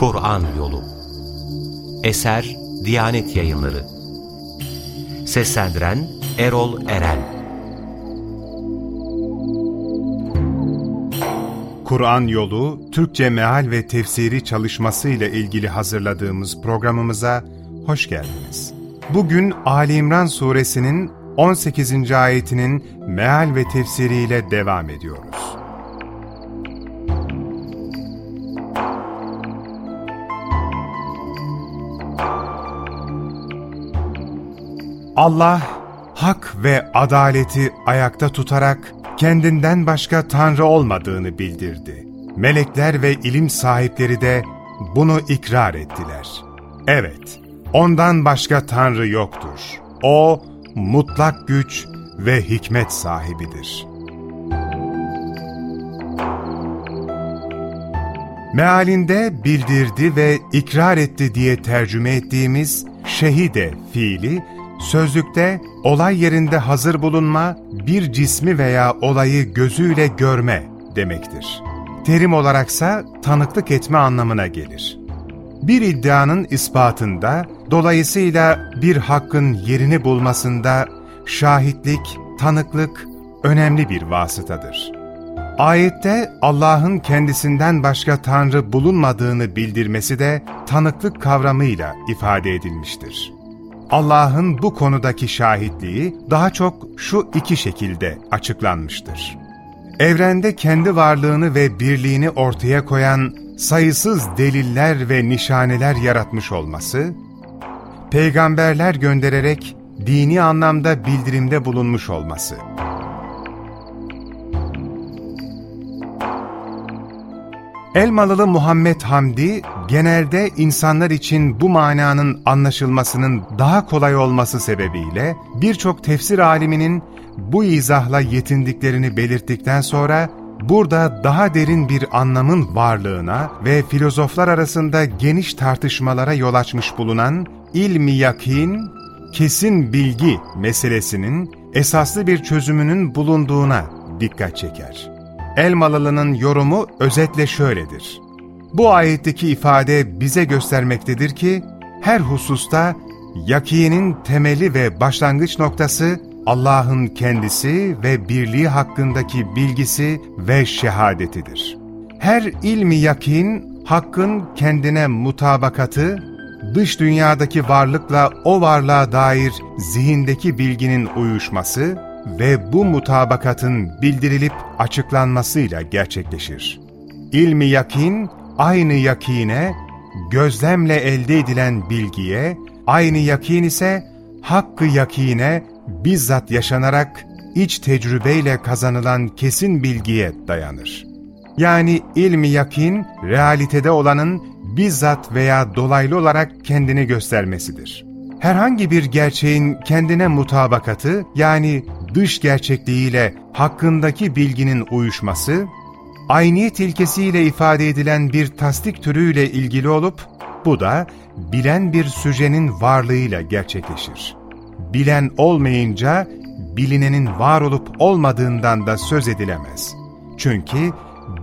Kur'an Yolu Eser Diyanet Yayınları Seslendiren Erol Eren Kur'an Yolu Türkçe Meal ve Tefsiri çalışması ile ilgili hazırladığımız programımıza hoş geldiniz. Bugün Ali İmran suresinin 18. ayetinin meal ve tefsiriyle devam ediyoruz. Allah, hak ve adaleti ayakta tutarak kendinden başka Tanrı olmadığını bildirdi. Melekler ve ilim sahipleri de bunu ikrar ettiler. Evet, ondan başka Tanrı yoktur. O, mutlak güç ve hikmet sahibidir. Mealinde bildirdi ve ikrar etti diye tercüme ettiğimiz şehide fiili, Sözlükte olay yerinde hazır bulunma, bir cismi veya olayı gözüyle görme demektir. Terim olaraksa tanıklık etme anlamına gelir. Bir iddianın ispatında, dolayısıyla bir hakkın yerini bulmasında şahitlik, tanıklık önemli bir vasıtadır. Ayette Allah'ın kendisinden başka Tanrı bulunmadığını bildirmesi de tanıklık kavramıyla ifade edilmiştir. Allah'ın bu konudaki şahitliği daha çok şu iki şekilde açıklanmıştır. Evrende kendi varlığını ve birliğini ortaya koyan sayısız deliller ve nişaneler yaratmış olması, peygamberler göndererek dini anlamda bildirimde bulunmuş olması. Elmalılı Muhammed Hamdi, genelde insanlar için bu mananın anlaşılmasının daha kolay olması sebebiyle birçok tefsir aliminin bu izahla yetindiklerini belirttikten sonra burada daha derin bir anlamın varlığına ve filozoflar arasında geniş tartışmalara yol açmış bulunan ilmi yakin, kesin bilgi meselesinin esaslı bir çözümünün bulunduğuna dikkat çeker. Elmalı'nın yorumu özetle şöyledir. Bu ayetteki ifade bize göstermektedir ki, her hususta yakinin temeli ve başlangıç noktası Allah'ın kendisi ve birliği hakkındaki bilgisi ve şehadetidir. Her ilmi yakin, hakkın kendine mutabakatı, dış dünyadaki varlıkla o varlığa dair zihindeki bilginin uyuşması, ve bu mutabakatın bildirilip açıklanmasıyla gerçekleşir. İlmi yakin, aynı yakine, gözlemle elde edilen bilgiye, aynı yakin ise hakkı yakine bizzat yaşanarak iç tecrübeyle kazanılan kesin bilgiye dayanır. Yani ilmi yakin, realitede olanın bizzat veya dolaylı olarak kendini göstermesidir. Herhangi bir gerçeğin kendine mutabakatı yani dış gerçekliğiyle hakkındaki bilginin uyuşması, ayniyet ilkesiyle ifade edilen bir tasdik türüyle ilgili olup, bu da bilen bir süjenin varlığıyla gerçekleşir. Bilen olmayınca, bilinenin var olup olmadığından da söz edilemez. Çünkü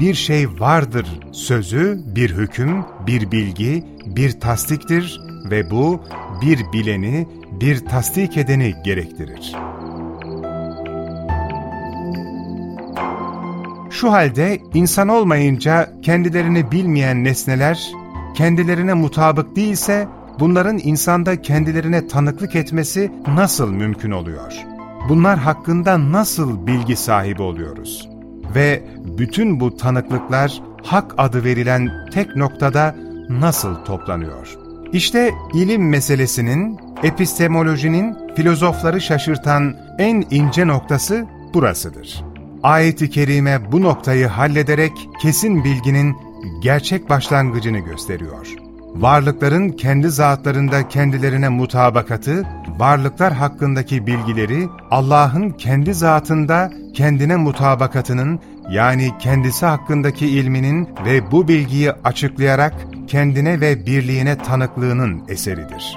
bir şey vardır sözü, bir hüküm, bir bilgi, bir tasdiktir ve bu bir bileni, bir tasdik edeni gerektirir.'' Şu halde insan olmayınca kendilerini bilmeyen nesneler, kendilerine mutabık değilse bunların insanda kendilerine tanıklık etmesi nasıl mümkün oluyor? Bunlar hakkında nasıl bilgi sahibi oluyoruz? Ve bütün bu tanıklıklar hak adı verilen tek noktada nasıl toplanıyor? İşte ilim meselesinin, epistemolojinin filozofları şaşırtan en ince noktası burasıdır. Ayet-i Kerime bu noktayı hallederek kesin bilginin gerçek başlangıcını gösteriyor. Varlıkların kendi zatlarında kendilerine mutabakatı, varlıklar hakkındaki bilgileri Allah'ın kendi zatında kendine mutabakatının yani kendisi hakkındaki ilminin ve bu bilgiyi açıklayarak kendine ve birliğine tanıklığının eseridir.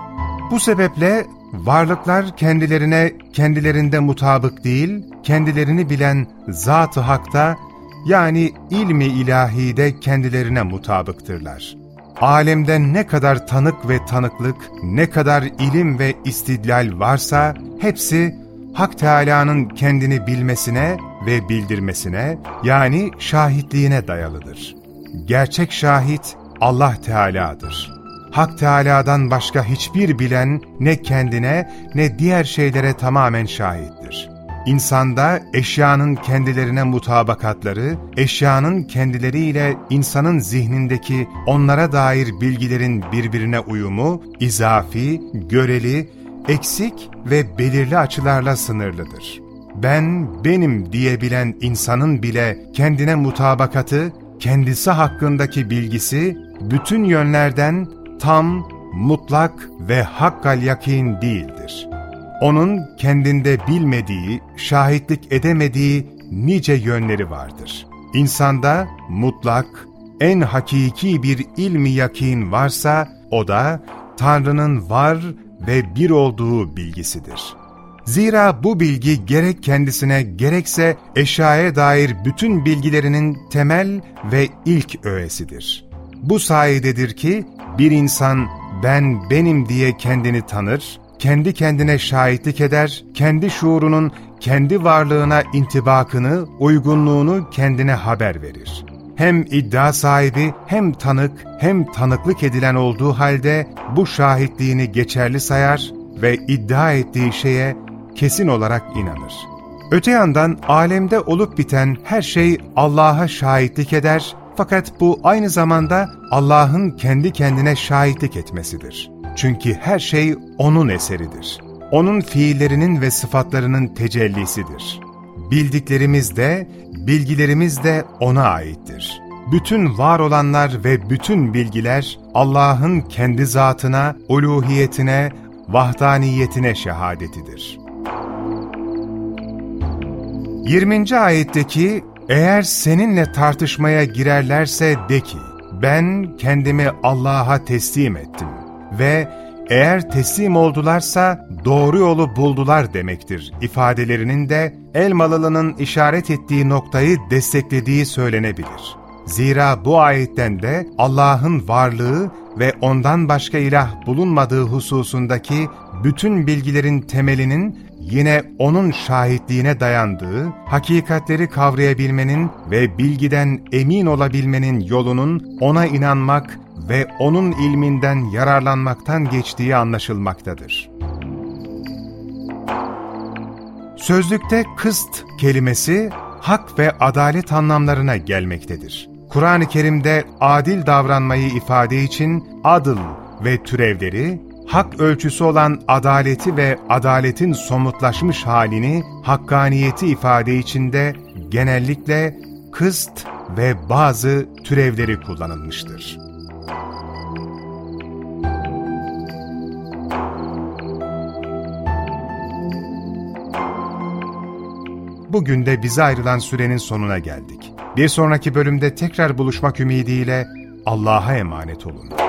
Bu sebeple Varlıklar kendilerine kendilerinde mutabık değil, kendilerini bilen Zat-ı Hak'ta yani ilmi ilahide kendilerine mutabıktırlar. alemde ne kadar tanık ve tanıklık, ne kadar ilim ve istidlal varsa hepsi Hak Teâlâ'nın kendini bilmesine ve bildirmesine yani şahitliğine dayalıdır. Gerçek şahit Allah Teala'dır. Hak Teala'dan başka hiçbir bilen ne kendine ne diğer şeylere tamamen şahittir. İnsanda eşyanın kendilerine mutabakatları, eşyanın kendileriyle insanın zihnindeki onlara dair bilgilerin birbirine uyumu, izafi, göreli, eksik ve belirli açılarla sınırlıdır. Ben, benim diyebilen insanın bile kendine mutabakatı, kendisi hakkındaki bilgisi, bütün yönlerden tam, mutlak ve hakkal yakin değildir. Onun kendinde bilmediği, şahitlik edemediği nice yönleri vardır. İnsanda mutlak, en hakiki bir ilmi yakin varsa, o da Tanrı'nın var ve bir olduğu bilgisidir. Zira bu bilgi gerek kendisine gerekse eşyaya dair bütün bilgilerinin temel ve ilk öğesidir. Bu sayededir ki bir insan ben benim diye kendini tanır, kendi kendine şahitlik eder, kendi şuurunun kendi varlığına intibakını, uygunluğunu kendine haber verir. Hem iddia sahibi hem tanık hem tanıklık edilen olduğu halde bu şahitliğini geçerli sayar ve iddia ettiği şeye kesin olarak inanır. Öte yandan alemde olup biten her şey Allah'a şahitlik eder fakat bu aynı zamanda Allah'ın kendi kendine şahitlik etmesidir. Çünkü her şey O'nun eseridir. O'nun fiillerinin ve sıfatlarının tecellisidir. Bildiklerimiz de, bilgilerimiz de O'na aittir. Bütün var olanlar ve bütün bilgiler Allah'ın kendi zatına, uluhiyetine, vahdaniyetine şehadetidir. 20. ayetteki eğer seninle tartışmaya girerlerse de ki, ben kendimi Allah'a teslim ettim ve eğer teslim oldularsa doğru yolu buldular demektir ifadelerinin de Elmalı'nın işaret ettiği noktayı desteklediği söylenebilir. Zira bu ayetten de Allah'ın varlığı ve ondan başka ilah bulunmadığı hususundaki bütün bilgilerin temelinin yine O'nun şahitliğine dayandığı, hakikatleri kavrayabilmenin ve bilgiden emin olabilmenin yolunun O'na inanmak ve O'nun ilminden yararlanmaktan geçtiği anlaşılmaktadır. Sözlükte kıst kelimesi hak ve adalet anlamlarına gelmektedir. Kur'an-ı Kerim'de adil davranmayı ifade için adıl ve türevleri, hak ölçüsü olan adaleti ve adaletin somutlaşmış halini, hakkaniyeti ifade içinde genellikle kıst ve bazı türevleri kullanılmıştır. Bugün de bize ayrılan sürenin sonuna geldik. Bir sonraki bölümde tekrar buluşmak ümidiyle Allah'a emanet olun.